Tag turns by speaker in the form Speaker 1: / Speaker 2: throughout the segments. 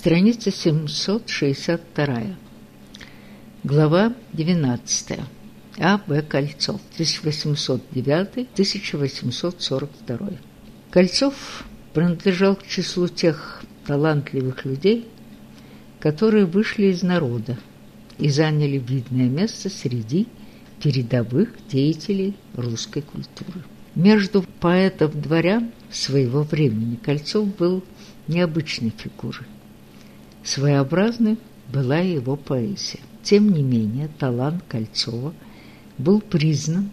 Speaker 1: Страница 762. Глава 12. А. Б. Кольцов. 1809-1842. Кольцов принадлежал к числу тех талантливых людей, которые вышли из народа и заняли видное место среди передовых деятелей русской культуры. Между поэтов-дворян своего времени Кольцов был необычной фигурой. Своеобразной была его поэзия. Тем не менее, талант Кольцова был признан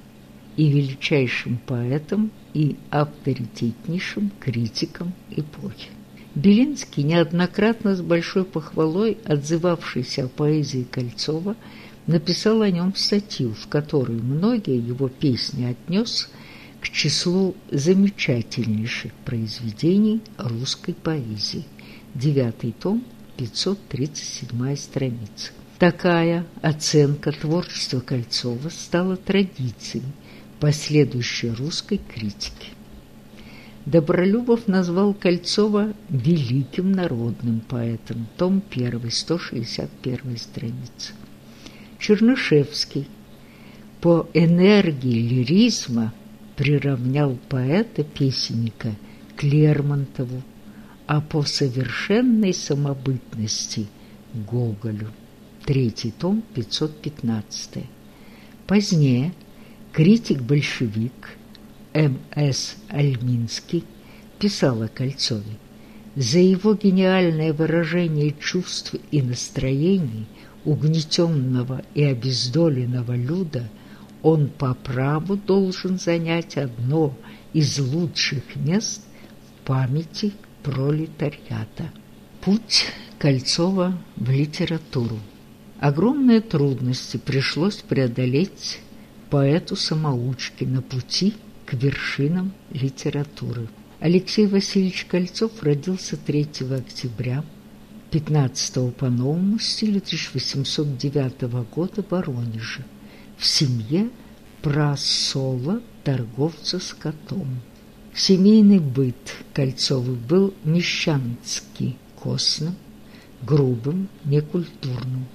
Speaker 1: и величайшим поэтом, и авторитетнейшим критиком эпохи. Белинский, неоднократно с большой похвалой отзывавшийся о поэзии Кольцова, написал о нем статью, в которой многие его песни отнес к числу замечательнейших произведений русской поэзии. Девятый том, 537 страница. Такая оценка творчества Кольцова стала традицией последующей русской критики. Добролюбов назвал Кольцова великим народным поэтом, том 1, 161 страница. Чернышевский по энергии лиризма приравнял поэта-песенника к Лермонтову, а по совершенной самобытности – Гоголю. Третий том, 515. Позднее критик-большевик М.С. Альминский писал о Кольцове. За его гениальное выражение чувств и настроений угнетенного и обездоленного люда он по праву должен занять одно из лучших мест в памяти пролетариата. Путь Кольцова в литературу. Огромные трудности пришлось преодолеть поэту-самоучке на пути к вершинам литературы. Алексей Васильевич Кольцов родился 3 октября 15 по новому стилю 1809 года в Воронеже в семье просола торговца скотом. Семейный быт Кольцовых был мещанский, костным, грубым, некультурным.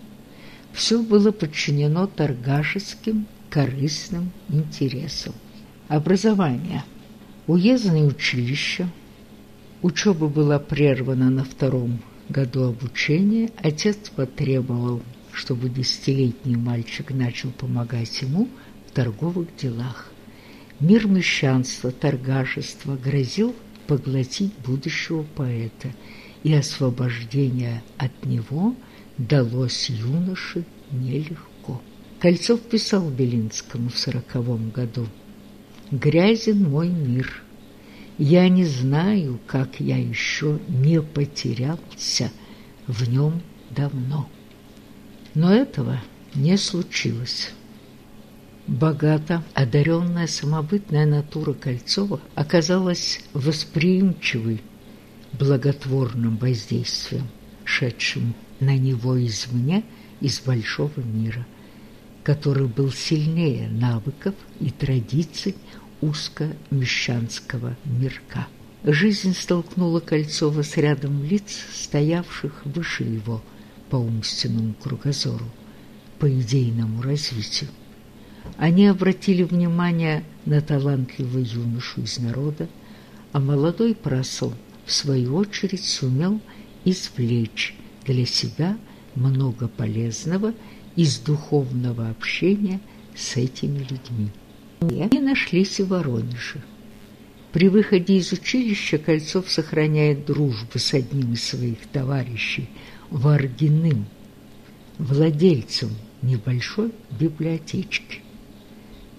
Speaker 1: Все было подчинено торгашеским, корыстным интересам. Образование. Уездное училище. Учеба была прервана на втором году обучения. Отец потребовал, чтобы десятилетний мальчик начал помогать ему в торговых делах. Мир мещанства, торгашества грозил поглотить будущего поэта, и освобождение от него далось юноше нелегко. Кольцов писал Белинскому в сороковом году «Грязен мой мир, я не знаю, как я еще не потерялся в нем давно». Но этого не случилось богато одаренная самобытная натура Кольцова оказалась восприимчивой благотворным воздействием, шедшим на него извне из большого мира, который был сильнее навыков и традиций узко-мещанского мирка. Жизнь столкнула Кольцова с рядом лиц, стоявших выше его по умственному кругозору, по идейному развитию. Они обратили внимание на талантливого юношу из народа, а молодой просол, в свою очередь, сумел извлечь для себя много полезного из духовного общения с этими людьми. И нашлись и Воронеже. При выходе из училища Кольцов сохраняет дружбу с одним из своих товарищей, Варгиным, владельцем небольшой библиотечки.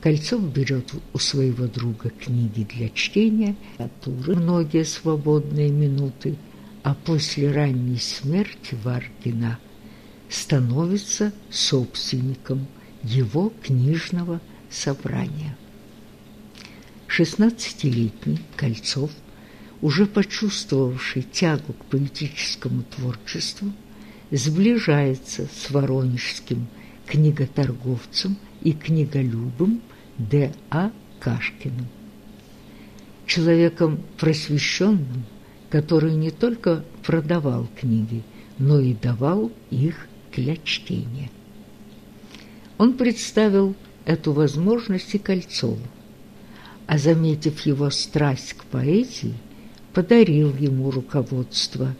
Speaker 1: Кольцов берет у своего друга книги для чтения, литературы, многие свободные минуты, а после ранней смерти Варгина становится собственником его книжного собрания. Шестнадцатилетний Кольцов, уже почувствовавший тягу к поэтическому творчеству, сближается с воронежским книготорговцем и книголюбом Д.А. Кашкиным. Человеком просвещенным который не только продавал книги, но и давал их для чтения. Он представил эту возможность и Кольцову, а, заметив его страсть к поэзии, подарил ему руководство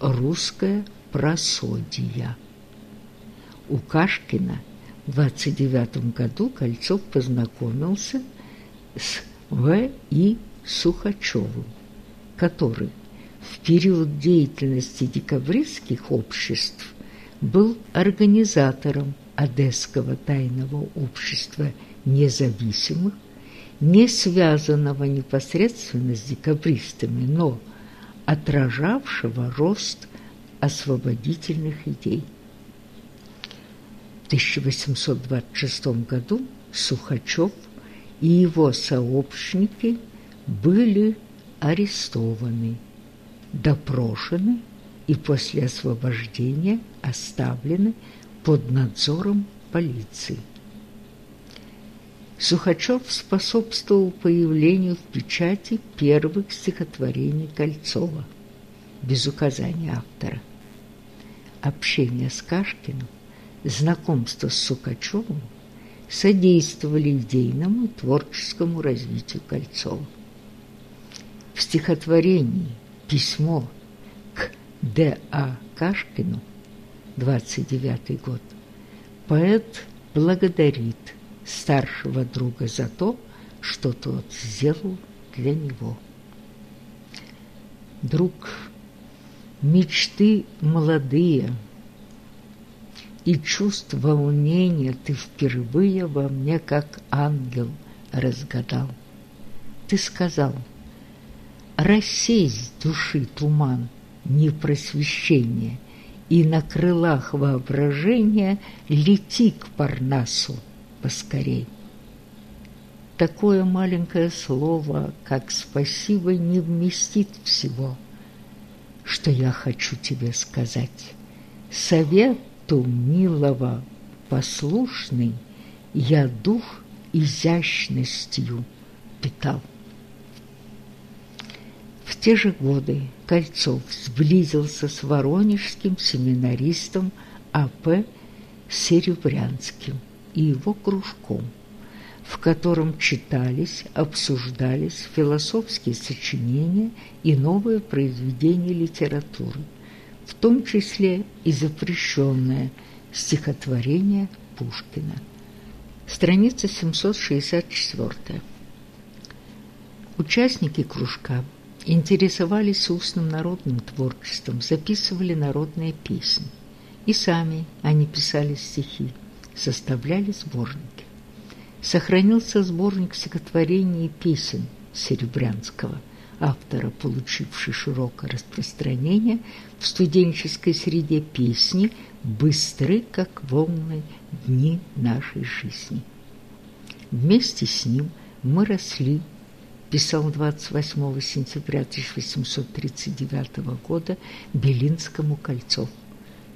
Speaker 1: «Русская просодия». У Кашкина 29 году Кольцов познакомился с В. И. Сухачевым, который в период деятельности декабристских обществ был организатором Одесского тайного общества независимых, не связанного непосредственно с декабристами, но отражавшего рост освободительных идей. В 1826 году Сухачев и его сообщники были арестованы, допрошены и после освобождения оставлены под надзором полиции. Сухачев способствовал появлению в печати первых стихотворений Кольцова, без указания автора. Общение с Кашкиным, знакомство с Сухачевым содействовали идейному творческому развитию Кольцова. В стихотворении «Письмо к Д.А. Кашкину» 29 год поэт благодарит старшего друга за то, что тот сделал для него. Друг, мечты молодые и чувств волнения ты впервые во мне, как ангел, разгадал. Ты сказал, рассей души туман, не просвещение, и на крылах воображения лети к Парнасу поскорей. Такое маленькое слово, как «спасибо», не вместит всего, что я хочу тебе сказать. Совету милого послушный я дух изящностью питал. В те же годы Кольцов сблизился с воронежским семинаристом А.П. Серебрянским и его кружком, в котором читались, обсуждались философские сочинения и новые произведения литературы, в том числе и запрещенное стихотворение Пушкина. Страница 764. Участники кружка интересовались устным народным творчеством, записывали народные песни. И сами они писали стихи составляли сборники. Сохранился сборник стихотворений и песен Серебрянского, автора, получивший широкое распространение в студенческой среде песни «Быстры, как волны, дни нашей жизни». Вместе с ним мы росли, писал 28 сентября 1839 года Белинскому Кольцов,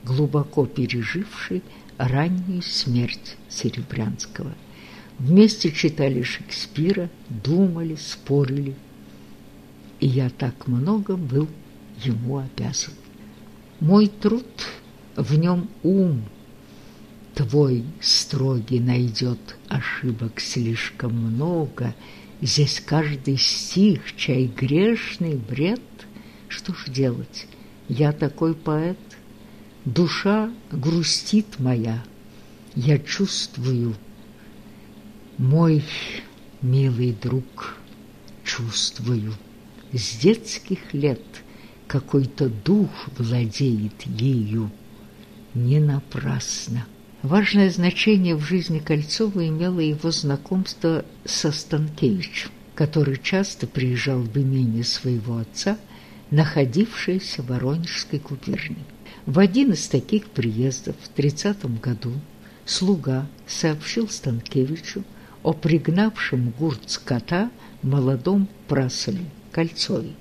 Speaker 1: глубоко переживший раннюю смерть Серебрянского. Вместе читали Шекспира, думали, спорили. И я так много был ему обязан. Мой труд, в нем ум твой строгий найдет ошибок слишком много. Здесь каждый стих, чай грешный бред. Что ж делать? Я такой поэт, Душа грустит моя, я чувствую, мой милый друг, чувствую. С детских лет какой-то дух владеет ею. Не напрасно. Важное значение в жизни Кольцова имело его знакомство со Станкевичем, который часто приезжал в имение своего отца, находившееся в Воронежской губернии. В один из таких приездов в 30 году слуга сообщил Станкевичу о пригнавшем гурт скота молодом праселе Кольцове,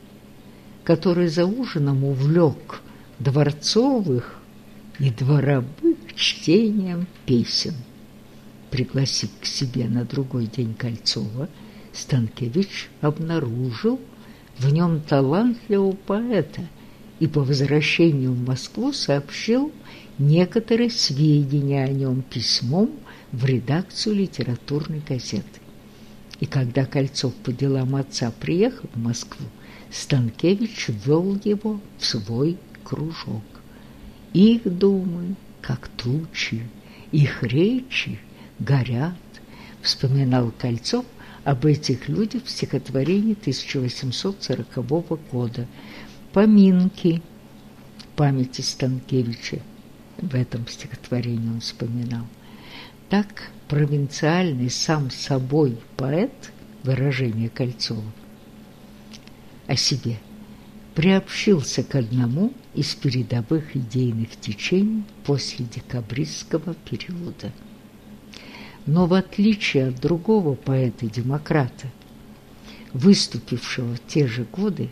Speaker 1: который за ужином увлек дворцовых и дворовых чтением песен. Пригласив к себе на другой день Кольцова, Станкевич обнаружил в нем талантливого поэта и по возвращению в Москву сообщил некоторые сведения о нем письмом в редакцию литературной газеты. И когда Кольцов по делам отца приехал в Москву, Станкевич ввел его в свой кружок. Их думы, как тучи, их речи горят, вспоминал Кольцов об этих людях в стихотворении 1840 года «Поминки» памяти Станкевича. В этом стихотворении он вспоминал. Так провинциальный сам собой поэт, выражение Кольцова, о себе приобщился к одному из передовых идейных течений после декабристского периода. Но в отличие от другого поэта-демократа, выступившего в те же годы,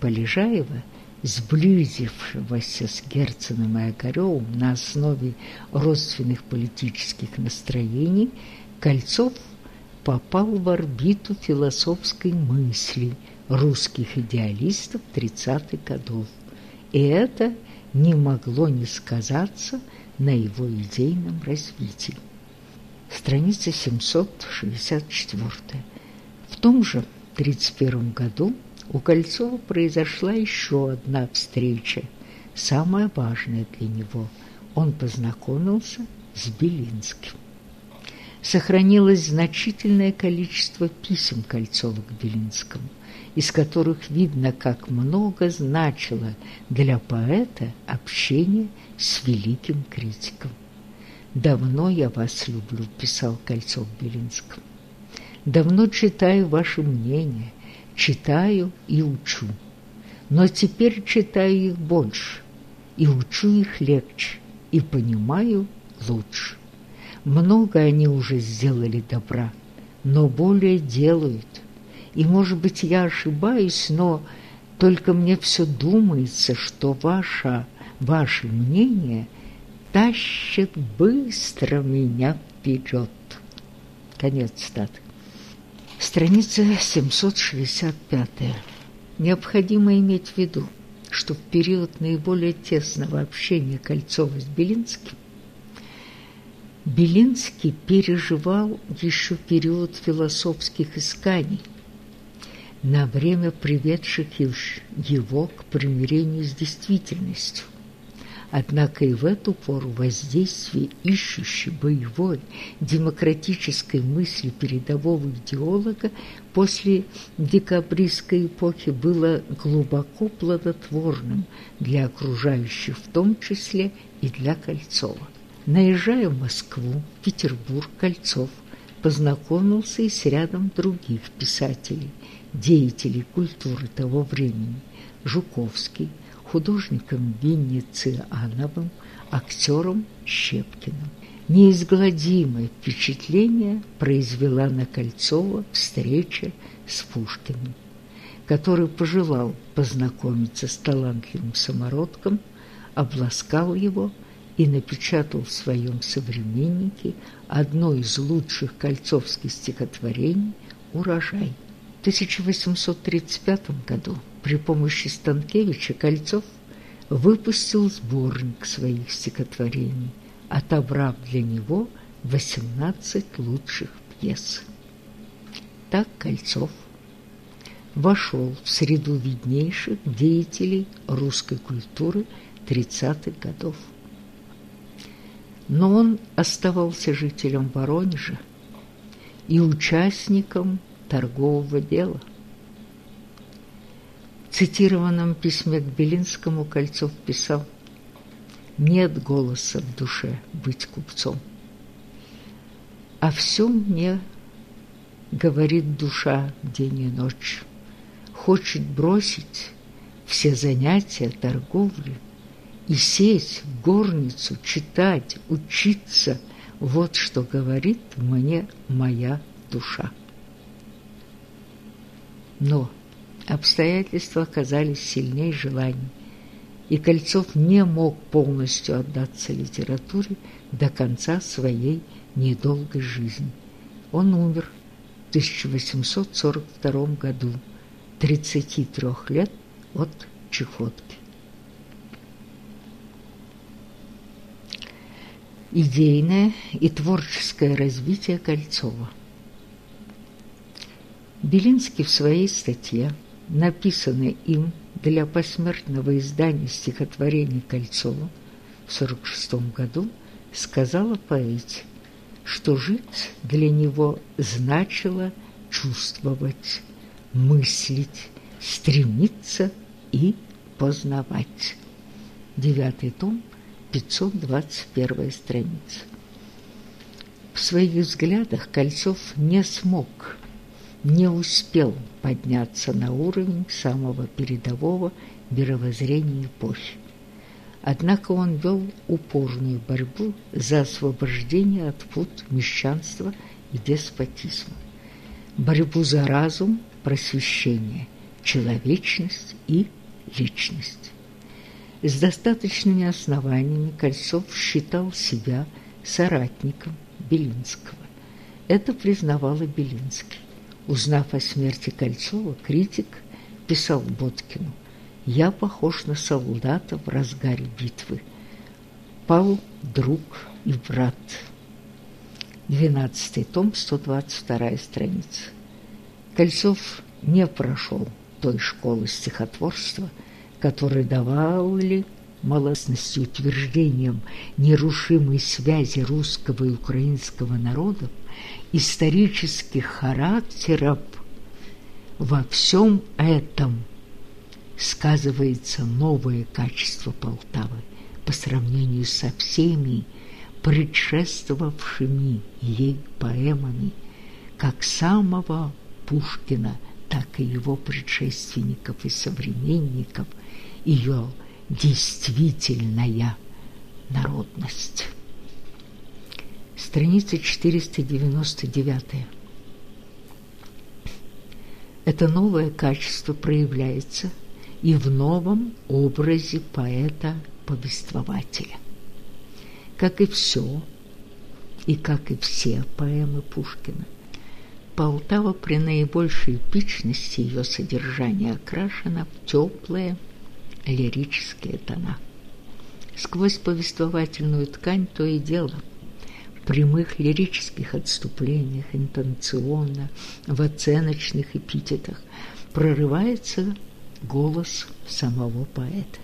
Speaker 1: Полежаева, сблизившегося с Герценом и Огаревым на основе родственных политических настроений, Кольцов попал в орбиту философской мысли русских идеалистов 30-х годов, и это не могло не сказаться на его идейном развитии страница 764. В том же 31 году у Кольцова произошла еще одна встреча, самая важная для него. Он познакомился с Белинским. Сохранилось значительное количество писем Кольцова к Белинскому, из которых видно, как много значило для поэта общение с великим критиком. «Давно я вас люблю», – писал Кольцов Белинскому. «Давно читаю ваше мнение, читаю и учу. Но теперь читаю их больше, и учу их легче, и понимаю лучше. Много они уже сделали добра, но более делают. И, может быть, я ошибаюсь, но только мне все думается, что ваше, ваше мнение – тащит быстро меня вперед. Конец статы. Страница 765. Необходимо иметь в виду, что в период наиболее тесного общения Кольцова с Белинским Белинский переживал еще период философских исканий, на время приведших его к примирению с действительностью. Однако и в эту пору воздействие ищущей боевой демократической мысли передового идеолога после декабристской эпохи было глубоко плодотворным для окружающих, в том числе и для Кольцова. Наезжая в Москву, Петербург, Кольцов познакомился и с рядом других писателей, деятелей культуры того времени – Жуковский, художником Венециановым, актером Щепкиным. Неизгладимое впечатление произвела на Кольцова встреча с Пушкиным, который пожелал познакомиться с талантливым самородком, обласкал его и напечатал в своем современнике одно из лучших кольцовских стихотворений «Урожай». В 1835 году при помощи Станкевича Кольцов выпустил сборник своих стихотворений, отобрав для него 18 лучших пьес. Так Кольцов вошел в среду виднейших деятелей русской культуры 30-х годов. Но он оставался жителем Воронежа и участником торгового дела. В цитированном письме к Белинскому Кольцов писал «Нет голоса в душе быть купцом, а все мне говорит душа день и ночь, хочет бросить все занятия торговли и сесть в горницу, читать, учиться, вот что говорит мне моя душа. Но обстоятельства оказались сильнее желаний, и Кольцов не мог полностью отдаться литературе до конца своей недолгой жизни. Он умер в 1842 году 33 лет от чехотки. Идейное и творческое развитие Кольцова. Белинский в своей статье, написанной им для посмертного издания стихотворений Кольцова в 1946 году, сказал о поэте, что жить для него значило чувствовать, мыслить, стремиться и познавать. Девятый том, 521 страница. В своих взглядах Кольцов не смог, не успел подняться на уровень самого передового мировоззрения эпохи. Однако он вел упорную борьбу за освобождение от пут мещанства и деспотизма, борьбу за разум, просвещение, человечность и личность. С достаточными основаниями Кольцов считал себя соратником Белинского. Это признавал и Белинский. Узнав о смерти Кольцова, критик писал Боткину «Я похож на солдата в разгаре битвы. Пал друг и брат». 12 том, 122 страница. Кольцов не прошел той школы стихотворства, которая давали малостности утверждением нерушимой связи русского и украинского народов, исторических характеров, во всем этом сказывается новое качество Полтавы по сравнению со всеми предшествовавшими ей поэмами, как самого Пушкина, так и его предшественников и современников, ее действительная народность. Страница 499. Это новое качество проявляется и в новом образе поэта-повествователя. Как и все, и как и все поэмы Пушкина, Полтава при наибольшей эпичности ее содержания окрашена в теплые лирические тона. Сквозь повествовательную ткань то и дело прямых лирических отступлениях, интонационно, в оценочных эпитетах прорывается голос самого поэта.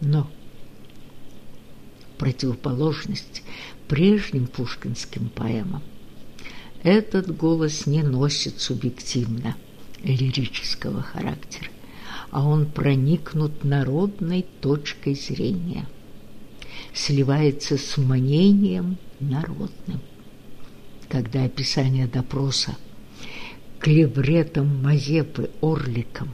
Speaker 1: Но противоположность прежним пушкинским поэмам этот голос не носит субъективно лирического характера, а он проникнут народной точкой зрения, сливается с мнением народным. Когда описание допроса клевретом Мазепы Орликом,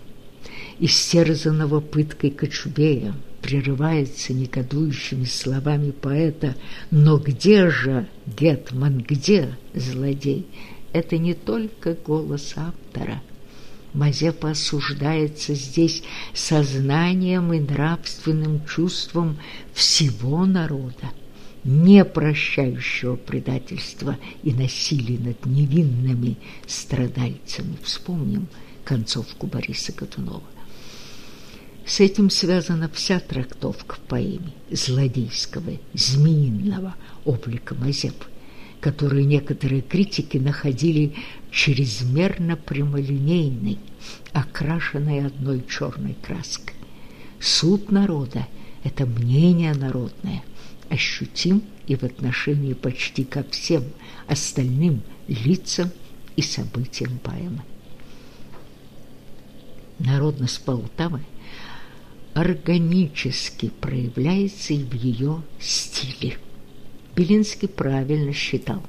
Speaker 1: истерзанного пыткой Кочубея, прерывается негодующими словами поэта «Но где же, Гетман, где злодей?» Это не только голос автора. Мазепа осуждается здесь сознанием и нравственным чувством всего народа, не прощающего предательства и насилия над невинными страдальцами. Вспомним концовку Бориса Годунова. С этим связана вся трактовка в поэме злодейского, змеиного облика Мазепы, которую некоторые критики находили чрезмерно прямолинейной, окрашенной одной черной краской. Суд народа – это мнение народное, ощутим и в отношении почти ко всем остальным лицам и событиям поэмы. Народность Полтавы – органически проявляется и в ее стиле. Белинский правильно считал,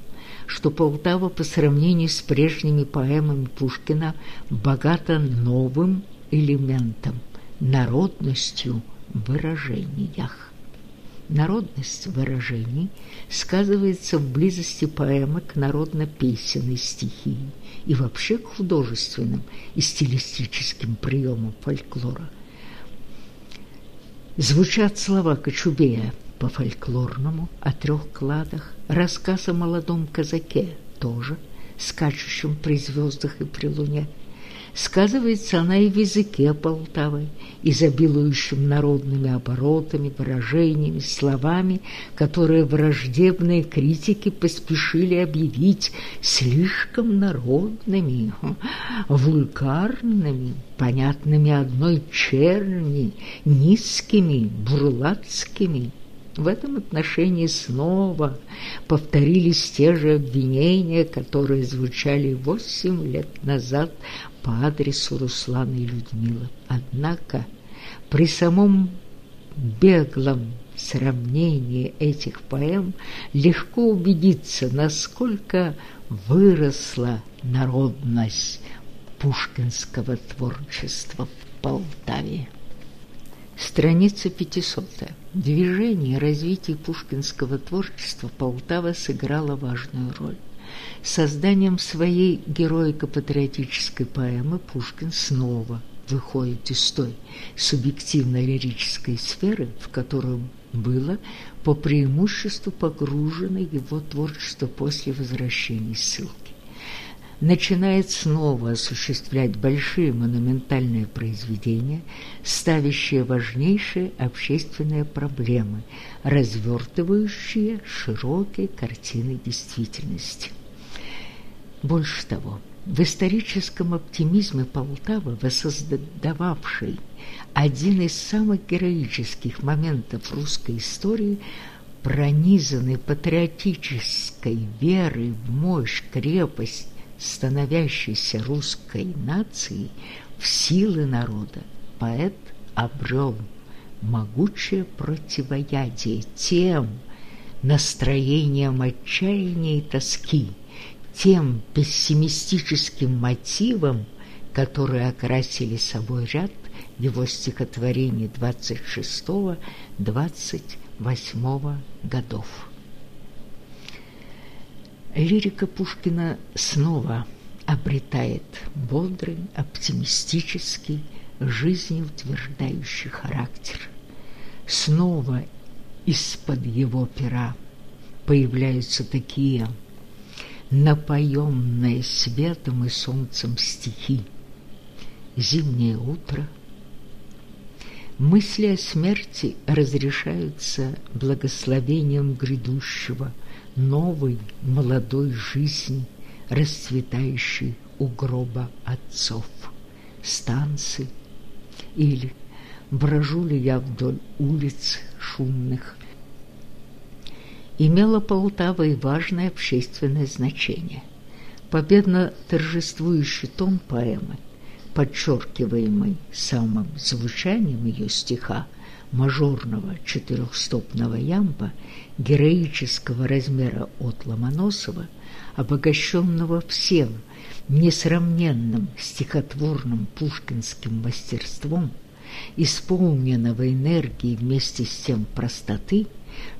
Speaker 1: что Полтава по сравнению с прежними поэмами Пушкина богата новым элементом – народностью в выражениях. Народность выражений сказывается в близости поэмы к народно-песенной стихии и вообще к художественным и стилистическим приемам фольклора – Звучат слова Кочубея по фольклорному о трех кладах, рассказ о молодом казаке тоже, скачущем при звездах и при луне, Сказывается она и в языке Полтавы, изобилующем народными оборотами, выражениями, словами, которые враждебные критики поспешили объявить слишком народными, вульгарными, понятными одной черни, низкими, бурлацкими. В этом отношении снова повторились те же обвинения, которые звучали восемь лет назад по адресу Руслана и Людмилы. Однако при самом беглом сравнении этих поэм легко убедиться, насколько выросла народность пушкинского творчества в Полтаве. Страница 500. Движение развития пушкинского творчества Полтава сыграла важную роль. Созданием своей героико-патриотической поэмы Пушкин снова выходит из той субъективно-лирической сферы, в которую было по преимуществу погружено его творчество после возвращения ссылки начинает снова осуществлять большие монументальные произведения, ставящие важнейшие общественные проблемы, развертывающие широкие картины действительности. Больше того, в историческом оптимизме Полтавы, воссоздававшей один из самых героических моментов русской истории, пронизанный патриотической верой в мощь, крепость становящейся русской нацией в силы народа, поэт обрел могучее противоядие тем настроениям отчаяния и тоски, тем пессимистическим мотивам, которые окрасили собой ряд его стихотворений 26-28 годов. Лирика Пушкина снова обретает бодрый, оптимистический, жизнеутверждающий характер. Снова из-под его пера появляются такие напоенные светом и солнцем стихи. Зимнее утро. Мысли о смерти разрешаются благословением грядущего – новой молодой жизни, расцветающей у гроба отцов, станции или брожу ли я вдоль улиц шумных. Имела Полтава и важное общественное значение. Победно торжествующий тон поэмы, подчеркиваемый самым звучанием ее стиха, мажорного четырехстопного ямба героического размера от Ломоносова, обогащенного всем несравненным стихотворным пушкинским мастерством, исполненного энергии вместе с тем простоты,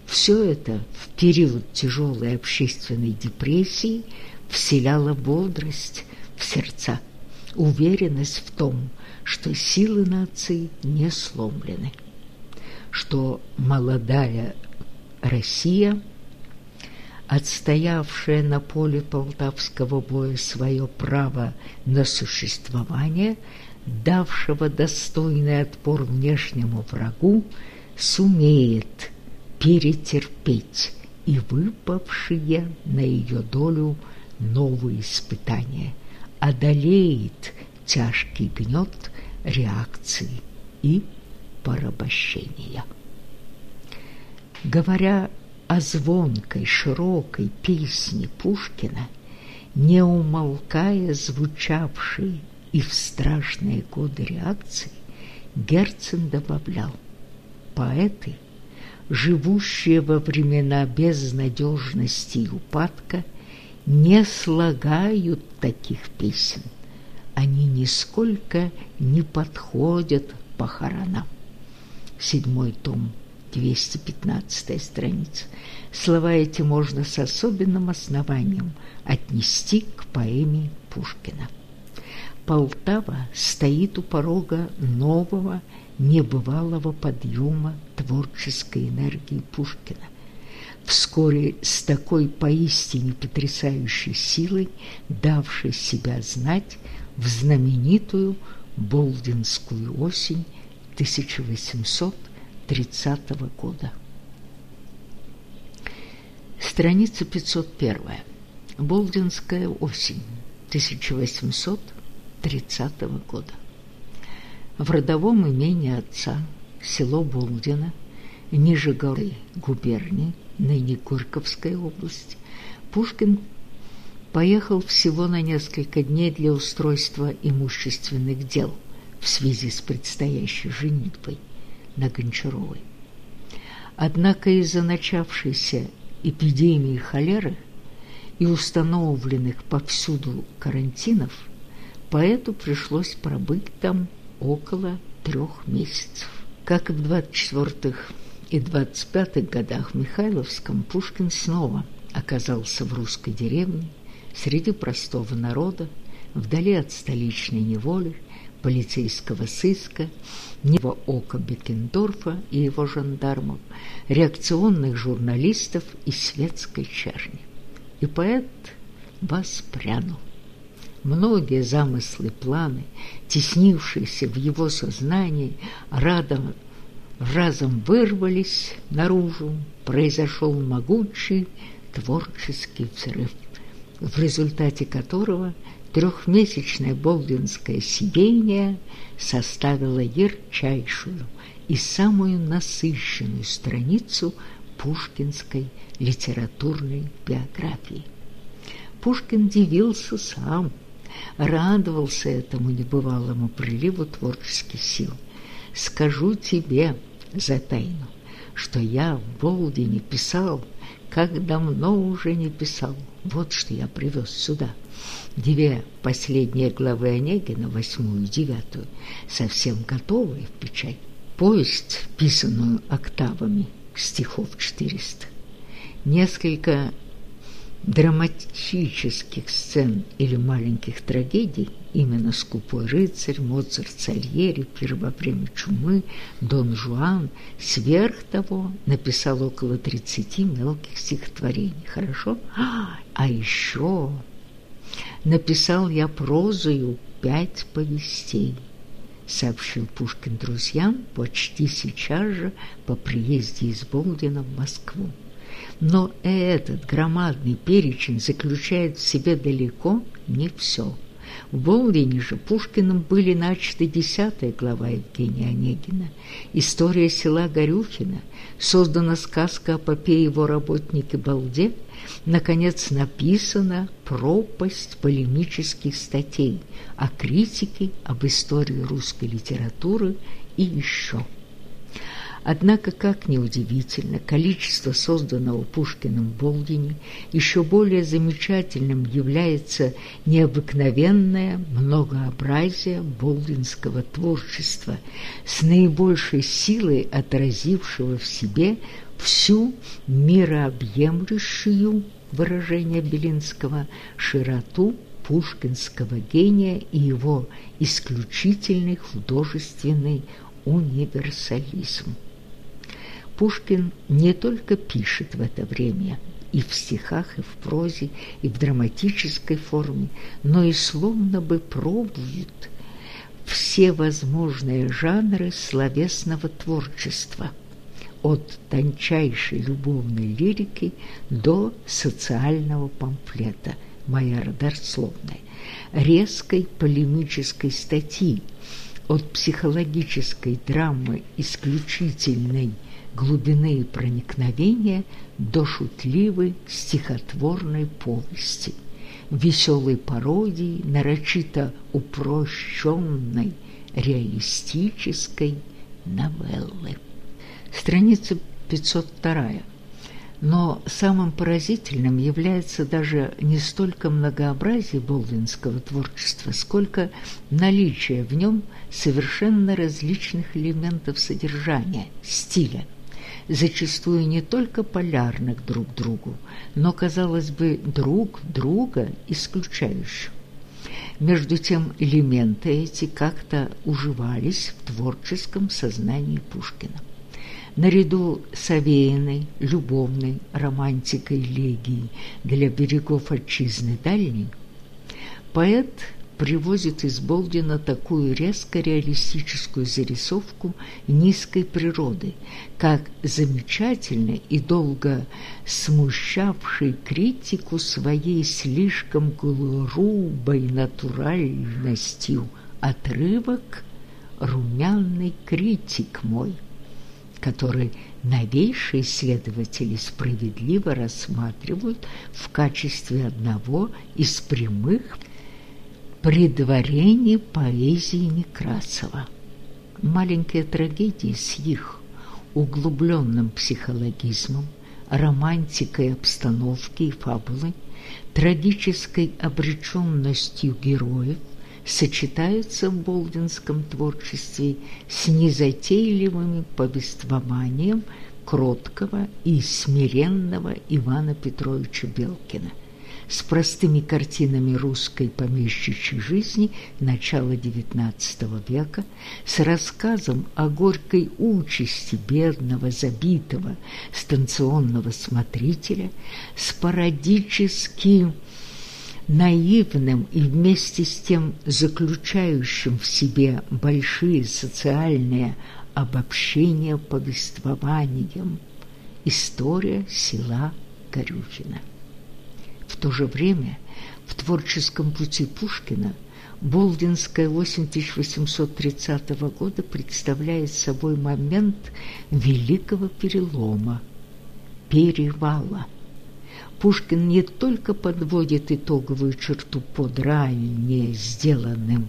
Speaker 1: все это в период тяжелой общественной депрессии вселяло бодрость в сердца, уверенность в том, что силы нации не сломлены. Что молодая Россия, отстоявшая на поле Полтавского боя свое право на существование, давшего достойный отпор внешнему врагу, сумеет перетерпеть и выпавшие на ее долю новые испытания, одолеет тяжкий гнет реакции и порабощения. Говоря о звонкой, широкой песне Пушкина, не умолкая звучавшей и в страшные годы реакции, Герцен добавлял, поэты, живущие во времена безнадежности и упадка, не слагают таких песен. Они нисколько не подходят похоронам седьмой том, 215 страница. Слова эти можно с особенным основанием отнести к поэме Пушкина. Полтава стоит у порога нового, небывалого подъема творческой энергии Пушкина. Вскоре с такой поистине потрясающей силой, давшей себя знать в знаменитую Болдинскую осень 1830 года. Страница 501. Болдинская осень 1830 года. В родовом имении отца, село Болдино, Нижегородской губернии, ныне Горьковской области, Пушкин поехал всего на несколько дней для устройства имущественных дел в связи с предстоящей женитьбой на Гончаровой. Однако из-за начавшейся эпидемии холеры и установленных повсюду карантинов поэту пришлось пробыть там около трех месяцев. Как и в 24-х и 25-х годах в Михайловском Пушкин снова оказался в русской деревне, среди простого народа, вдали от столичной неволи, полицейского сыска, него ока Бекендорфа и его жандармов, реакционных журналистов и светской черни. И поэт воспрянул. Многие замыслы, планы, теснившиеся в его сознании, радом, разом вырвались наружу, произошел могучий творческий взрыв, в результате которого трехмесячное болдинское сидение составило ярчайшую и самую насыщенную страницу пушкинской литературной биографии. Пушкин дивился сам – радовался этому небывалому приливу творческих сил. Скажу тебе за тайну, что я в Болдине писал, как давно уже не писал. Вот что я привез сюда. Две последние главы Онегина, восьмую и девятую, совсем готовые в печать. Повесть, писанную октавами, стихов 400. Несколько драматических сцен или маленьких трагедий, именно «Скупой рыцарь», «Моцарт Сальери», «Пир время чумы», «Дон Жуан», сверх того написал около 30 мелких стихотворений. Хорошо? А, а еще написал я прозою пять повестей, сообщил Пушкин друзьям почти сейчас же по приезде из Болдина в Москву. Но этот громадный перечень заключает в себе далеко не все. В Болдине же Пушкиным были начаты десятая глава Евгения Онегина, история села Горюхина, создана сказка о попе его работнике Балде, наконец написана пропасть полемических статей о критике, об истории русской литературы и еще. Однако, как неудивительно, количество созданного Пушкиным в Болдине еще более замечательным является необыкновенное многообразие болдинского творчества с наибольшей силой отразившего в себе всю мирообъемлющую выражение Белинского широту пушкинского гения и его исключительный художественный универсализм. Пушкин не только пишет в это время и в стихах, и в прозе, и в драматической форме, но и словно бы пробует все возможные жанры словесного творчества, от тончайшей любовной лирики до социального памфлета «Моя родословная», резкой полемической статьи, от психологической драмы исключительной глубины и проникновения до шутливой стихотворной повести, веселой пародии, нарочито упрощенной реалистической новеллы. Страница 502. Но самым поразительным является даже не столько многообразие болдинского творчества, сколько наличие в нем совершенно различных элементов содержания, стиля – зачастую не только полярных друг другу, но, казалось бы, друг друга исключающих. Между тем элементы эти как-то уживались в творческом сознании Пушкина. Наряду с овеянной, любовной романтикой легии для берегов отчизны дальней, поэт привозит из Болдина такую резко реалистическую зарисовку низкой природы, как замечательный и долго смущавший критику своей слишком грубой натуральностью отрывок «Румяный критик мой», который новейшие исследователи справедливо рассматривают в качестве одного из прямых предварений поэзии Некрасова. Маленькие трагедии с их углубленным психологизмом, романтикой обстановки и фабулы, трагической обреченностью героев сочетаются в болдинском творчестве с незатейливым повествованием кроткого и смиренного Ивана Петровича Белкина, с простыми картинами русской помещичьей жизни начала XIX века, с рассказом о горькой участи бедного, забитого станционного смотрителя, с пародическим наивным и вместе с тем заключающим в себе большие социальные обобщения повествованием «История села Горюхина». То же время в творческом пути Пушкина Болдинская осень 1830 года представляет собой момент великого перелома, перевала – Пушкин не только подводит итоговую черту под ранее сделанным,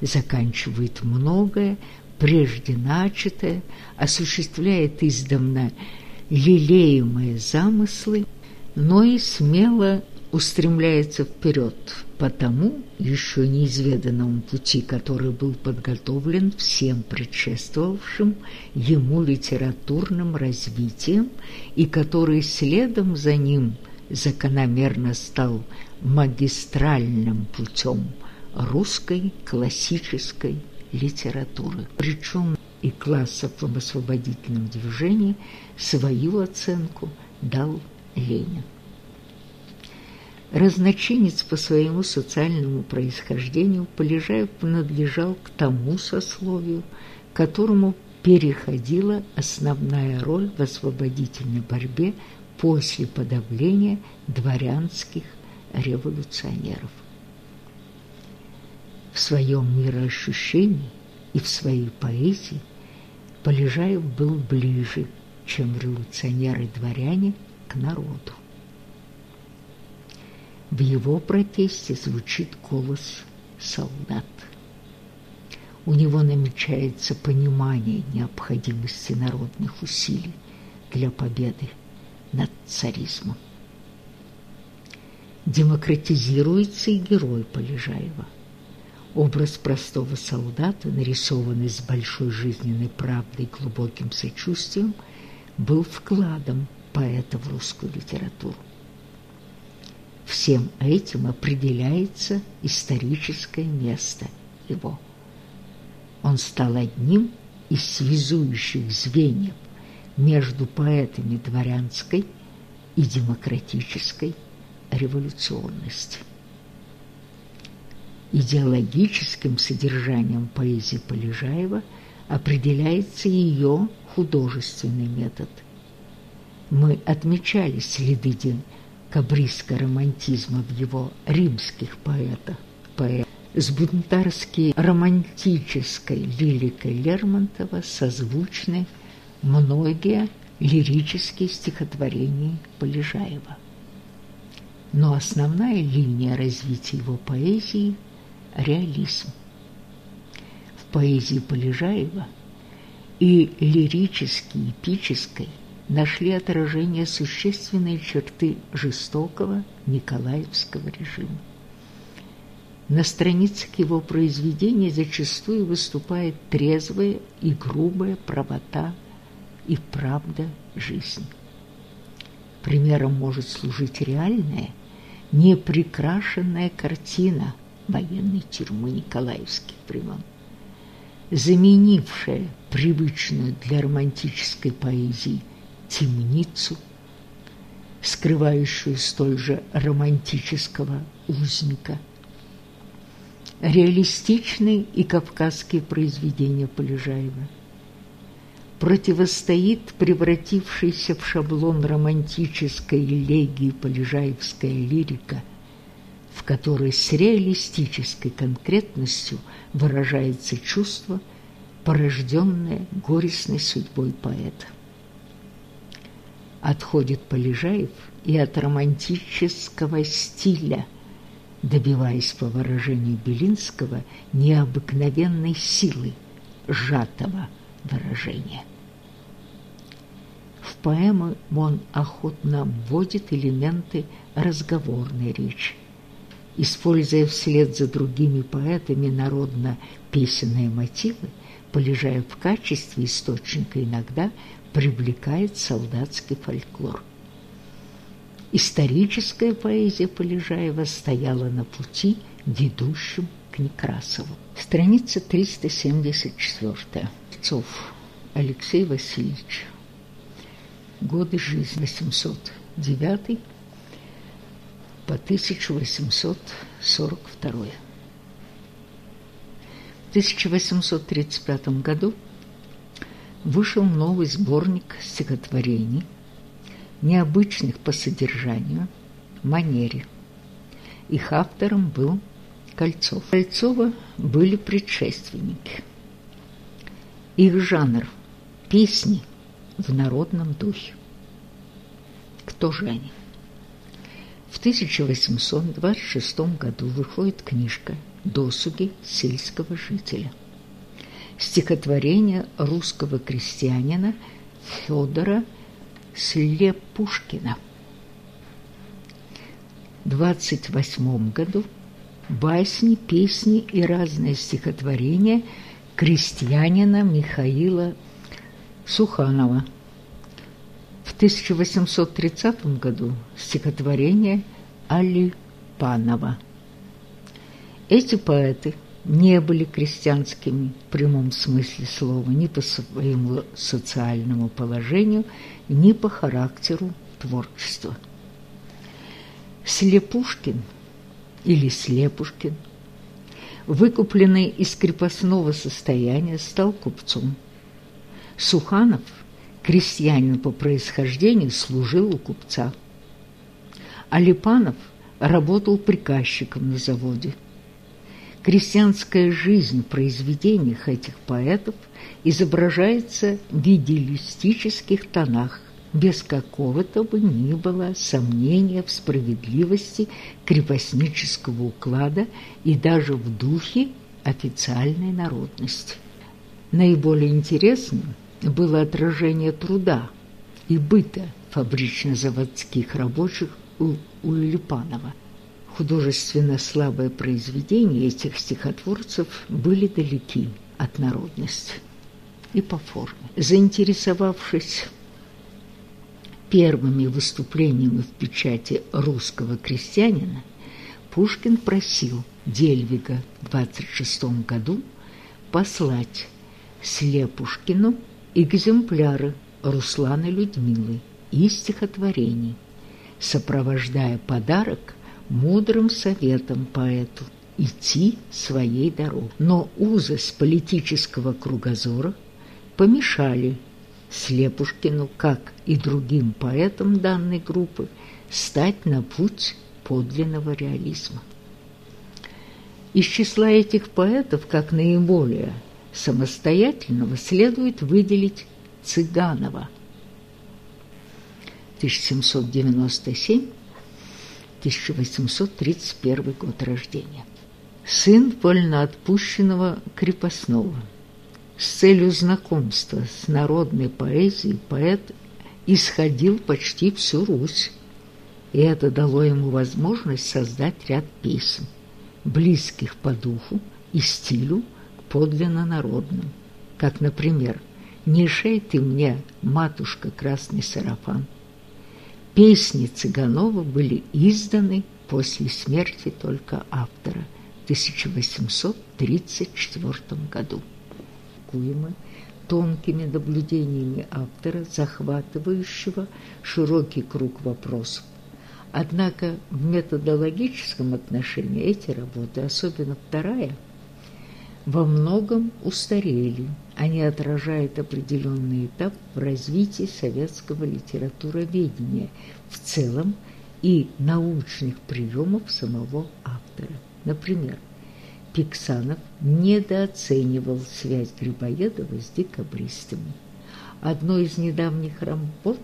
Speaker 1: заканчивает многое, прежде начатое, осуществляет издавна лелеемые замыслы, но и смело устремляется вперед по тому еще неизведанному пути, который был подготовлен всем предшествовавшим ему литературным развитием и который следом за ним – закономерно стал магистральным путем русской классической литературы. Причем и классов в освободительном движении свою оценку дал Ленин. Разночинец по своему социальному происхождению Полежаев принадлежал к тому сословию, которому переходила основная роль в освободительной борьбе после подавления дворянских революционеров. В своем мироощущении и в своей поэзии Полежаев был ближе, чем революционеры-дворяне, к народу. В его протесте звучит голос солдат. У него намечается понимание необходимости народных усилий для победы над царизмом. Демократизируется и герой Полежаева. Образ простого солдата, нарисованный с большой жизненной правдой и глубоким сочувствием, был вкладом поэта в русскую литературу. Всем этим определяется историческое место его. Он стал одним из связующих звеньев между поэтами дворянской и демократической революционности. Идеологическим содержанием поэзии Полежаева определяется ее художественный метод. Мы отмечали следы декабристского романтизма в его римских поэтах, поэт с бунтарской романтической лирикой Лермонтова созвучны многие лирические стихотворения Полежаева. Но основная линия развития его поэзии – реализм. В поэзии Полежаева и лирической, эпической нашли отражение существенные черты жестокого Николаевского режима. На страницах его произведений зачастую выступает трезвая и грубая правота и правда жизни. Примером может служить реальная, неприкрашенная картина военной тюрьмы Николаевских времен, заменившая привычную для романтической поэзии темницу, скрывающую столь же романтического узника. реалистичные и кавказские произведения Полежаева. Противостоит превратившийся в шаблон романтической элегии полежаевская лирика, в которой с реалистической конкретностью выражается чувство, порожденное горестной судьбой поэта. Отходит Полежаев и от романтического стиля – добиваясь, по выражению Белинского, необыкновенной силы сжатого выражения. В поэму он охотно вводит элементы разговорной речи, используя вслед за другими поэтами народно-песенные мотивы, Полежаев в качестве источника иногда привлекает солдатский фольклор. Историческая поэзия Полежаева стояла на пути, ведущем к Некрасову. Страница 374. Цов Алексей Васильевич. Годы жизни 809 по 1842. В 1835 году вышел новый сборник стихотворений – необычных по содержанию, манере. Их автором был Кольцов. Кольцова были предшественники. Их жанр – песни в народном духе. Кто же они? В 1826 году выходит книжка «Досуги сельского жителя». Стихотворение русского крестьянина Федора Слепушкина. В 28 году басни, песни и разные стихотворения крестьянина Михаила Суханова. В 1830 году стихотворение Алипанова. Эти поэты – не были крестьянскими в прямом смысле слова ни по своему социальному положению, ни по характеру творчества. Слепушкин или Слепушкин, выкупленный из крепостного состояния, стал купцом. Суханов, крестьянин по происхождению, служил у купца. Алипанов работал приказчиком на заводе – Крестьянская жизнь в произведениях этих поэтов изображается в идеалистических тонах, без какого-то бы ни было сомнения в справедливости крепостнического уклада и даже в духе официальной народности. Наиболее интересным было отражение труда и быта фабрично-заводских рабочих у Улипанова – художественно слабые произведения этих стихотворцев были далеки от народности и по форме. Заинтересовавшись первыми выступлениями в печати русского крестьянина, Пушкин просил Дельвига в 26 году послать Слепушкину экземпляры Руслана Людмилы и стихотворений, сопровождая подарок мудрым советом поэту идти своей дорогой. Но узость политического кругозора помешали Слепушкину, как и другим поэтам данной группы, стать на путь подлинного реализма. Из числа этих поэтов, как наиболее самостоятельного, следует выделить Цыганова 1797 1831 год рождения. Сын вольноотпущенного крепостного. С целью знакомства с народной поэзией поэт исходил почти всю Русь, и это дало ему возможность создать ряд песен, близких по духу и стилю подлинно народным, как, например, «Не шей ты мне, матушка, красный сарафан», Песни Цыганова были изданы после смерти только автора в 1834 году. Куемы тонкими наблюдениями автора, захватывающего широкий круг вопросов, Однако в методологическом отношении эти работы, особенно вторая, во многом устарели. Они отражают определенный этап в развитии советского литературоведения в целом и научных приемов самого автора. Например, Пиксанов недооценивал связь Грибоедова с декабристами. Одной из недавних работ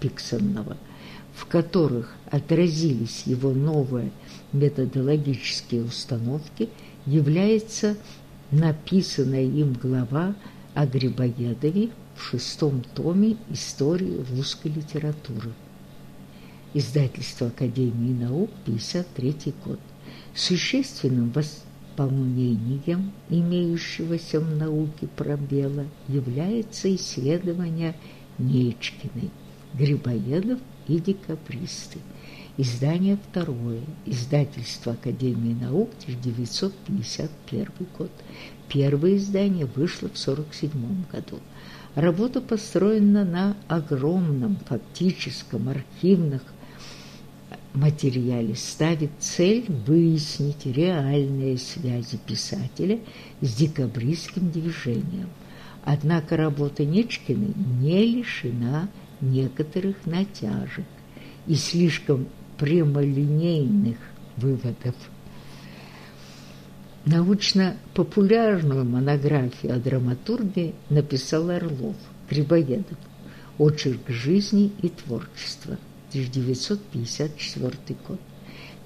Speaker 1: Пиксанова, в которых отразились его новые методологические установки, является написанная им глава о Грибоедове в шестом томе истории русской литературы. Издательство Академии наук, 53 год. Существенным восполнением имеющегося в науке пробела является исследование Нечкиной, Грибоедов и декабристы. Издание второе. Издательство Академии наук, 1951 год. Первое издание вышло в 1947 году. Работа построена на огромном фактическом архивных материале ставит цель выяснить реальные связи писателя с декабристским движением. Однако работа Нечкиной не лишена некоторых натяжек и слишком прямолинейных выводов. Научно-популярную монографию о драматургии написал Орлов, Грибоедов, «Очерк жизни и творчества», 1954 год.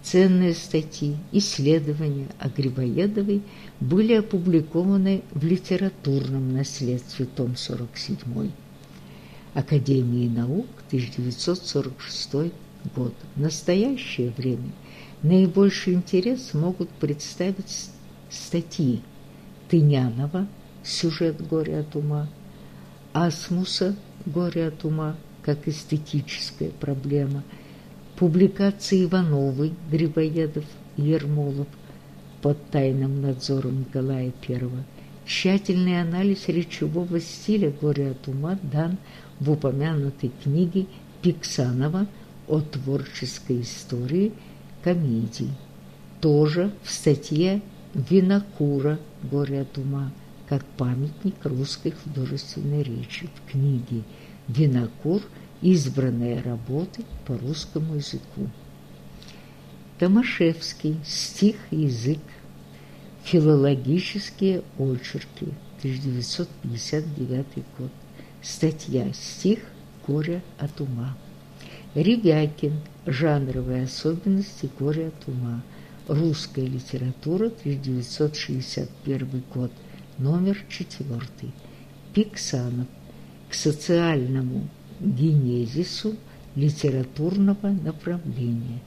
Speaker 1: Ценные статьи, исследования о Грибоедовой были опубликованы в литературном наследстве, том 47 Академии наук, 1946 год. В настоящее время наибольший интерес могут представить статьи Тынянова «Сюжет горя от ума», Асмуса «Горе от ума», как эстетическая проблема, публикации Ивановой, Грибоедов, Ермолов под тайным надзором Николая I, тщательный анализ речевого стиля «Горе от ума» дан в упомянутой книге Пиксанова о творческой истории комедий. Тоже в статье Винокура «Горе от ума» как памятник русской художественной речи в книге Винокур «Избранные работы по русскому языку». Томашевский «Стих и язык. Филологические очерки», 1959 год. Статья «Стих. Горе от ума». Ревякин «Жанровые особенности горя от ума». Русская литература, 1961 год, номер 4. Пиксанов к социальному генезису литературного направления,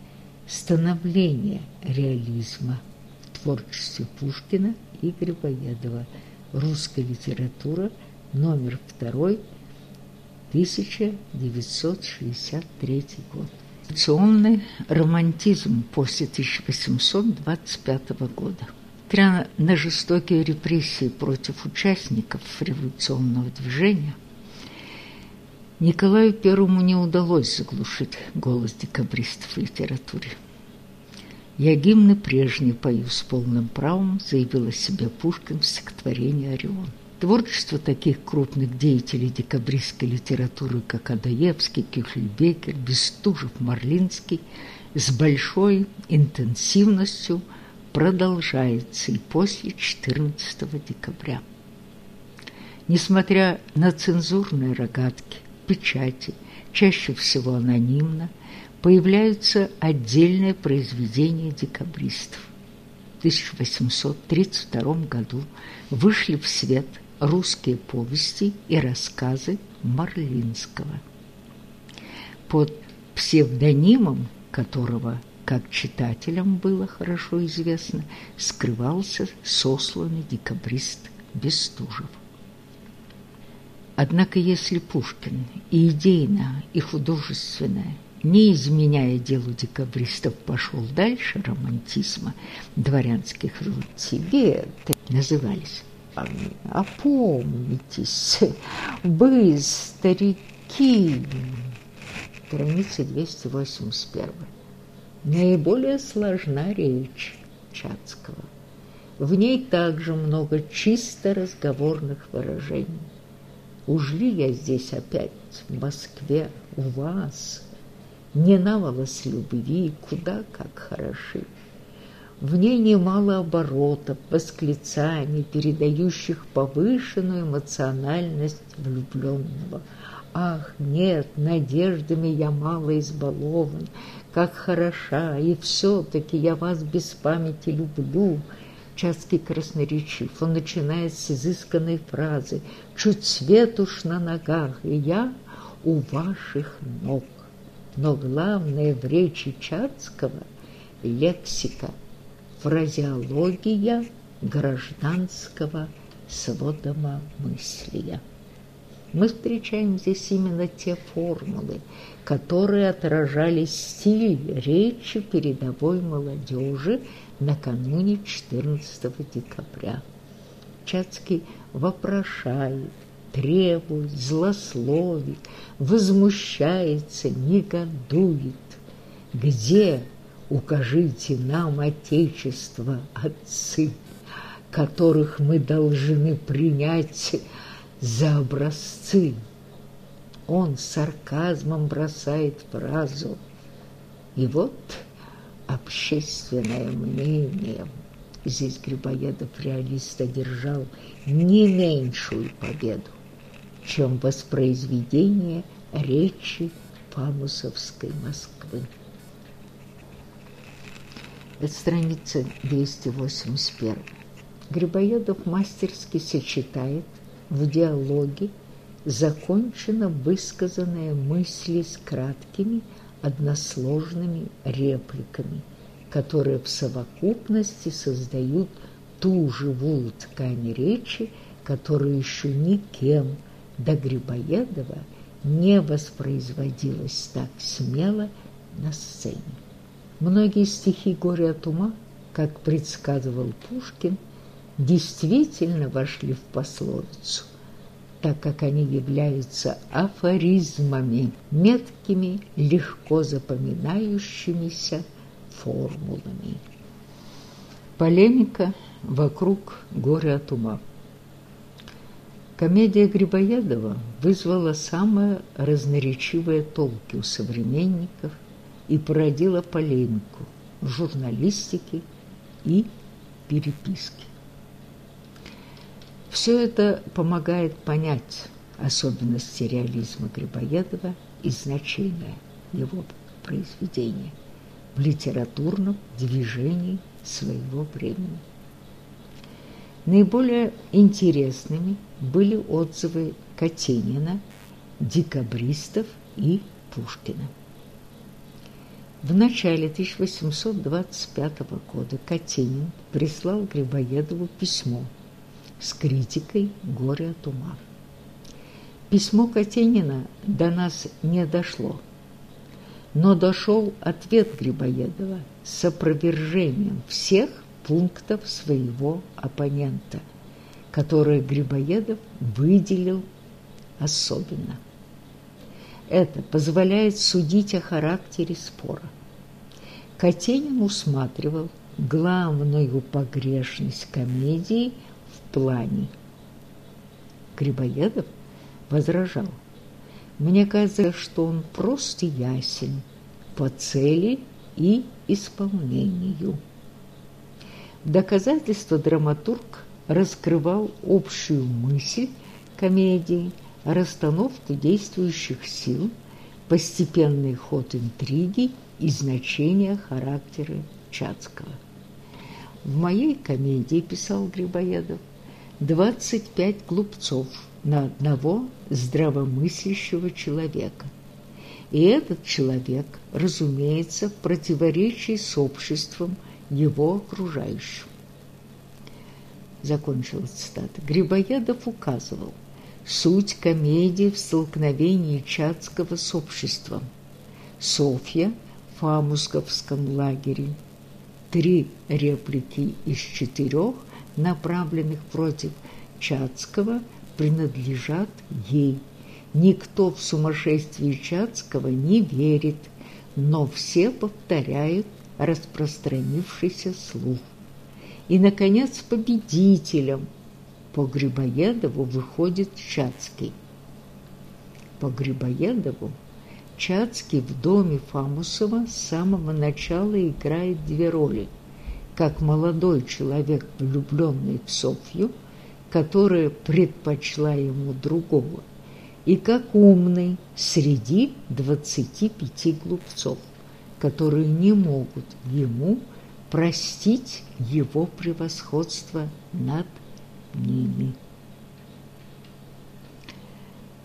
Speaker 1: становление реализма в творчестве Пушкина и Грибоедова, русская литература, номер 2, 1963 год. Революционный романтизм после 1825 года. Несмотря на жестокие репрессии против участников революционного движения, Николаю Первому не удалось заглушить голос декабристов в литературе. «Я гимны прежние пою с полным правом», заявил о себе Пушкин в стихотворении «Орион». Творчество таких крупных деятелей декабристской литературы, как Адаевский, Кюхельбекер, Бестужев, Марлинский, с большой интенсивностью продолжается и после 14 декабря. Несмотря на цензурные рогатки, печати, чаще всего анонимно, появляются отдельные произведения декабристов. В 1832 году вышли в свет русские повести и рассказы Марлинского. Под псевдонимом которого, как читателям было хорошо известно, скрывался сосланный декабрист Бестужев. Однако если Пушкин и идейно, и художественно, не изменяя делу декабристов, пошел дальше романтизма дворянских тебе назывались опомнитесь, вы, старики, страница 281. наиболее сложна речь Чацкого. В ней также много чисто разговорных выражений. Уж ли я здесь опять, в Москве, у вас? Не наволос любви, куда как хороши. В ней немало оборотов, восклицаний, передающих повышенную эмоциональность влюбленного. Ах, нет, надеждами я мало избалован, как хороша, и все-таки я вас без памяти люблю. Чацкий красноречив, он начинает с изысканной фразы «Чуть свет уж на ногах, и я у ваших ног». Но главное в речи Чацкого – лексика – фразеология гражданского сводомомыслия. Мы встречаем здесь именно те формулы, которые отражали стиль речи передовой молодежи накануне 14 декабря. Чацкий вопрошает, требует, злословит, возмущается, негодует. Где Укажите нам, Отечество, отцы, которых мы должны принять за образцы. Он сарказмом бросает фразу. И вот общественное мнение. Здесь Грибоедов реалист одержал не меньшую победу, чем воспроизведение речи Фамусовской Москвы. Это страница 281. Грибоедов мастерски сочетает в диалоге законченно высказанные мысли с краткими односложными репликами, которые в совокупности создают ту живую ткань речи, которую еще никем до Грибоедова не воспроизводилась так смело на сцене. Многие стихи «Горе от ума», как предсказывал Пушкин, действительно вошли в пословицу, так как они являются афоризмами, меткими, легко запоминающимися формулами. Полемика вокруг «Горе от ума». Комедия Грибоедова вызвала самые разноречивые толки у современников и породила полемику в журналистике и переписке. Все это помогает понять особенности реализма Грибоедова и значение его произведения в литературном движении своего времени. Наиболее интересными были отзывы Катенина, декабристов и Пушкина. В начале 1825 года Катенин прислал Грибоедову письмо с критикой «Горе от ума». Письмо Катенина до нас не дошло, но дошел ответ Грибоедова с опровержением всех пунктов своего оппонента, которые Грибоедов выделил особенно. Это позволяет судить о характере спора. Катенин усматривал главную погрешность комедии в плане. Грибоедов возражал. Мне кажется, что он просто ясен по цели и исполнению. В доказательство драматург раскрывал общую мысль комедии – расстановку действующих сил, постепенный ход интриги и значение характера Чацкого. В моей комедии, писал Грибоедов, 25 глупцов на одного здравомыслящего человека. И этот человек, разумеется, в противоречии с обществом его окружающим. Закончила цитата. Грибоедов указывал, Суть комедии в столкновении Чацкого с обществом. Софья в Фамусковском лагере. Три реплики из четырех, направленных против Чацкого, принадлежат ей. Никто в сумасшествие Чацкого не верит. но все повторяют распространившийся слух. И, наконец, победителем по Грибоедову выходит Чацкий. По Грибоедову Чацкий в доме Фамусова с самого начала играет две роли. Как молодой человек, влюбленный в Софью, которая предпочла ему другого, и как умный среди двадцати пяти глупцов, которые не могут ему простить его превосходство над ними.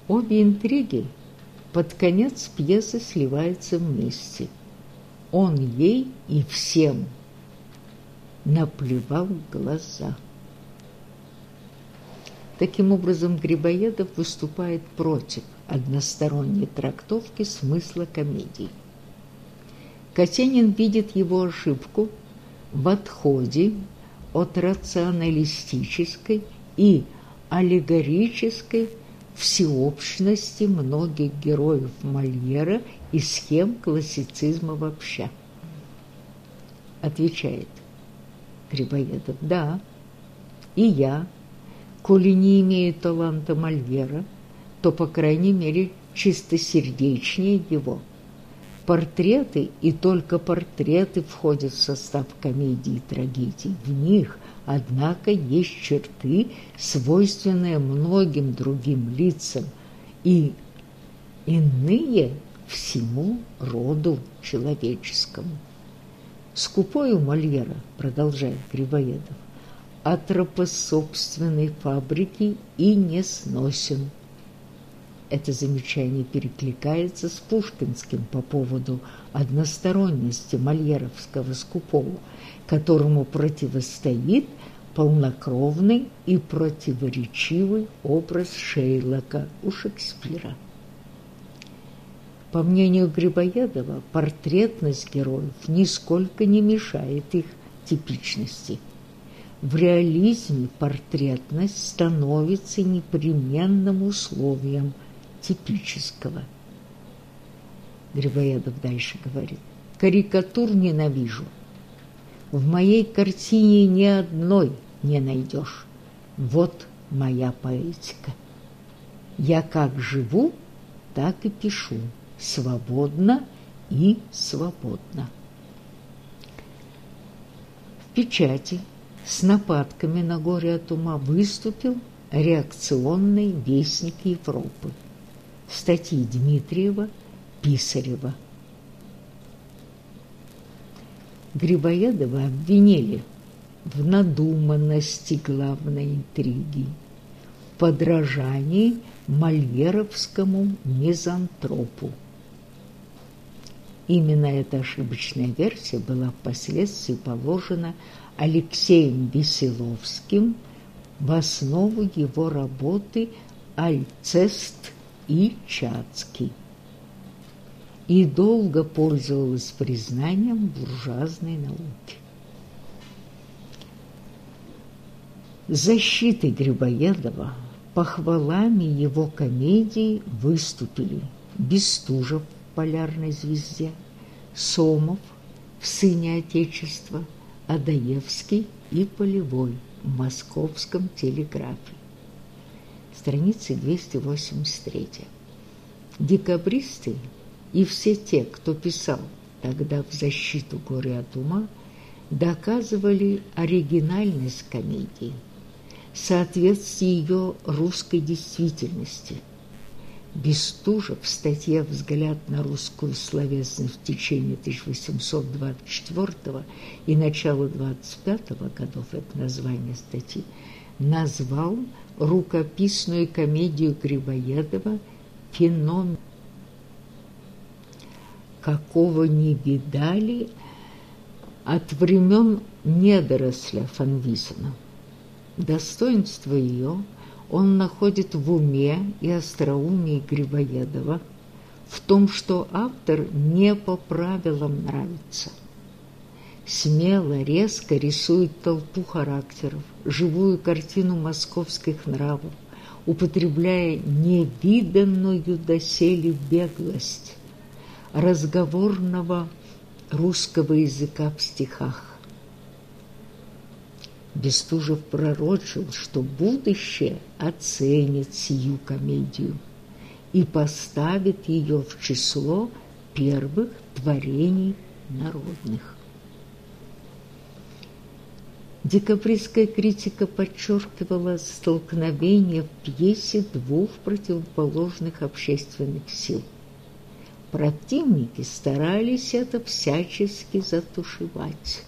Speaker 1: Обе интриги под конец пьесы сливаются вместе. Он ей и всем наплевал глаза. Таким образом, Грибоедов выступает против односторонней трактовки смысла комедии. Катенин видит его ошибку в отходе от рационалистической и аллегорической всеобщности многих героев Мольера и схем классицизма вообще. Отвечает Грибоедов, да, и я, коли не имею таланта Мольера, то, по крайней мере, чистосердечнее его – Портреты и только портреты входят в состав комедии и трагедии. В них, однако, есть черты, свойственные многим другим лицам и иные всему роду человеческому. Скупой у Мольера, продолжает Грибоедов, собственной фабрики и не сносен это замечание перекликается с Пушкинским по поводу односторонности мольеровского скупого, которому противостоит полнокровный и противоречивый образ Шейлока у Шекспира. По мнению Грибоедова, портретность героев нисколько не мешает их типичности. В реализме портретность становится непременным условием – типического. Грибоедов дальше говорит. Карикатур ненавижу. В моей картине ни одной не найдешь. Вот моя поэтика. Я как живу, так и пишу. Свободно и свободно. В печати с нападками на горе от ума выступил реакционный вестник Европы статьи Дмитриева, Писарева. Грибоедова обвинили в надуманности главной интриги, подражании мольеровскому мизантропу. Именно эта ошибочная версия была впоследствии положена Алексеем Веселовским в основу его работы «Альцест и Чацкий. И долго пользовалась признанием буржуазной науки. Защитой Грибоедова похвалами его комедии выступили Бестужев в «Полярной звезде», Сомов в «Сыне Отечества», Адаевский и Полевой в «Московском телеграфе» страницы 283. Декабристы и все те, кто писал тогда в защиту горя от ума, доказывали оригинальность комедии, соответствие ее русской действительности. Бестужев в статье «Взгляд на русскую словесность в течение 1824 и начала 25 годов» – это название статьи – назвал рукописную комедию Грибоедова феномен, какого не видали от времен недоросля Фанвизена. Достоинство ее он находит в уме и остроумии Грибоедова, в том, что автор не по правилам нравится – смело, резко рисует толпу характеров, живую картину московских нравов, употребляя невиданную доселе беглость, разговорного русского языка в стихах. Бестужев пророчил, что будущее оценит сию комедию и поставит ее в число первых творений народных. Декабристская критика подчеркивала столкновение в пьесе двух противоположных общественных сил. Противники старались это всячески затушевать.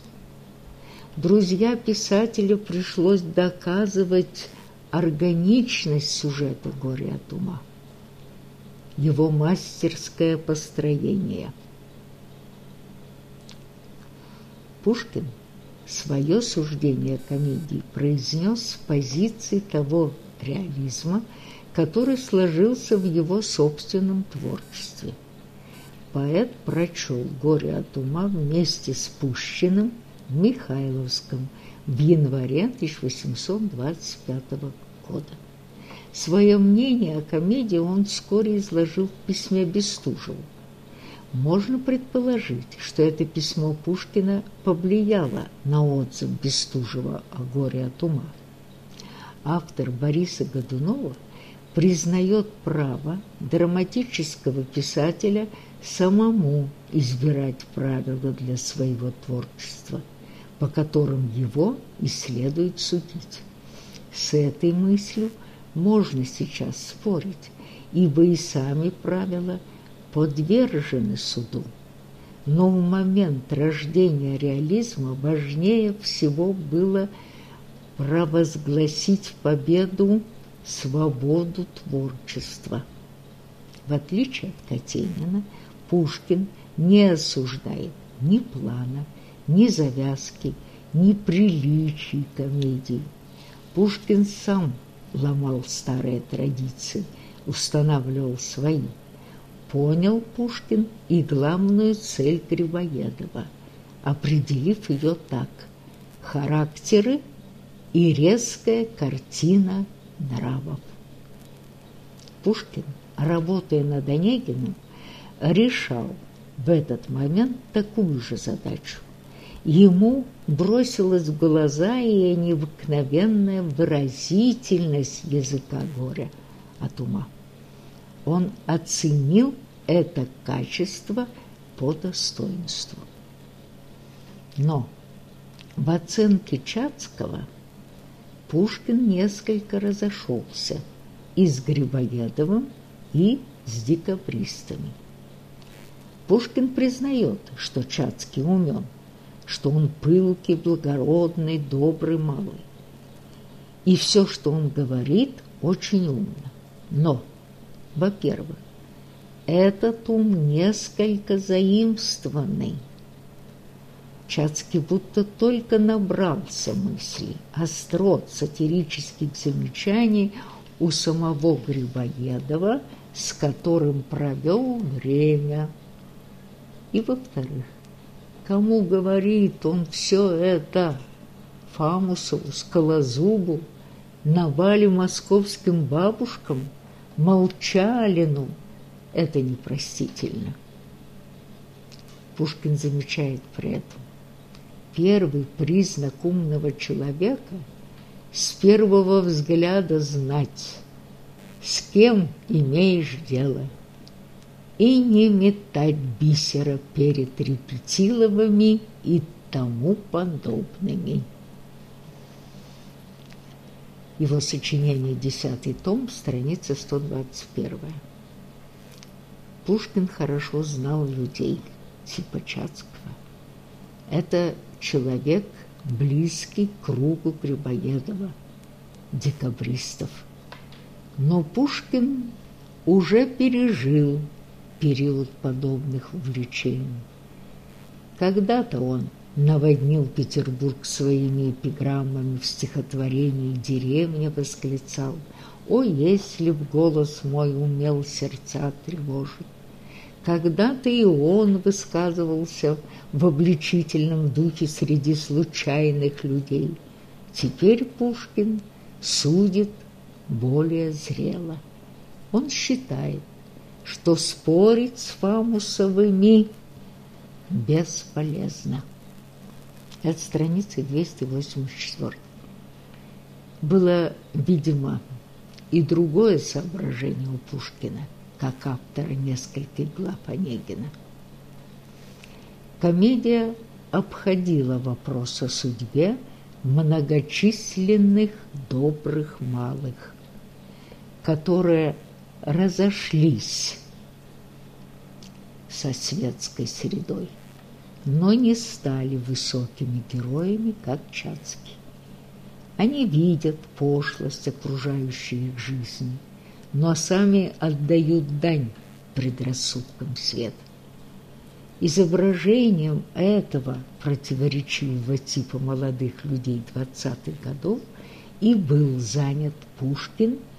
Speaker 1: Друзья писателю пришлось доказывать органичность сюжета «Горе от ума», его мастерское построение. Пушкин – свое суждение комедии произнес с позиции того реализма, который сложился в его собственном творчестве. Поэт прочел «Горе от ума» вместе с Пущиным в Михайловском в январе 1825 года. Свое мнение о комедии он вскоре изложил в письме Бестужеву. Можно предположить, что это письмо Пушкина повлияло на отзыв Бестужева о горе от ума. Автор Бориса Годунова признает право драматического писателя самому избирать правила для своего творчества, по которым его и следует судить. С этой мыслью можно сейчас спорить, ибо и сами правила – подвержены суду. Но в момент рождения реализма важнее всего было провозгласить победу свободу творчества. В отличие от Катенина, Пушкин не осуждает ни плана, ни завязки, ни приличий комедии. Пушкин сам ломал старые традиции, устанавливал свои понял Пушкин и главную цель Грибоедова, определив ее так – характеры и резкая картина нравов. Пушкин, работая над Онегиным, решал в этот момент такую же задачу. Ему бросилась в глаза и необыкновенная выразительность языка горя от ума он оценил это качество по достоинству. Но в оценке Чацкого Пушкин несколько разошелся и с Грибоедовым, и с декабристами. Пушкин признает, что Чацкий умен, что он пылкий, благородный, добрый, малый. И все, что он говорит, очень умно. Но во-первых, этот ум несколько заимствованный. Чацкий будто только набрался мыслей, острот сатирических замечаний у самого Грибоедова, с которым провел время. И во-вторых, кому говорит он все это? Фамусову, Скалозубу, Навале московским бабушкам – Молчалину. Это непростительно. Пушкин замечает при этом. Первый признак умного человека – с первого взгляда знать, с кем имеешь дело, и не метать бисера перед репетиловыми и тому подобными. Его сочинение «Десятый том», страница 121. Пушкин хорошо знал людей типа Чацкого. Это человек, близкий к кругу Грибоедова, декабристов. Но Пушкин уже пережил период подобных увлечений. Когда-то он наводнил Петербург своими эпиграммами в стихотворении «Деревня» восклицал «О, если б голос мой умел сердца тревожить!» Когда-то и он высказывался в обличительном духе среди случайных людей. Теперь Пушкин судит более зрело. Он считает, что спорить с Фамусовыми бесполезно. Это страница 284. Было, видимо, и другое соображение у Пушкина, как автора нескольких глав Онегина. Комедия обходила вопрос о судьбе многочисленных добрых малых, которые разошлись со светской средой, но не стали высокими героями, как Чацкий. Они видят пошлость окружающей их жизни, но сами отдают дань предрассудкам света. Изображением этого противоречивого типа молодых людей 20-х годов и был занят Пушкин –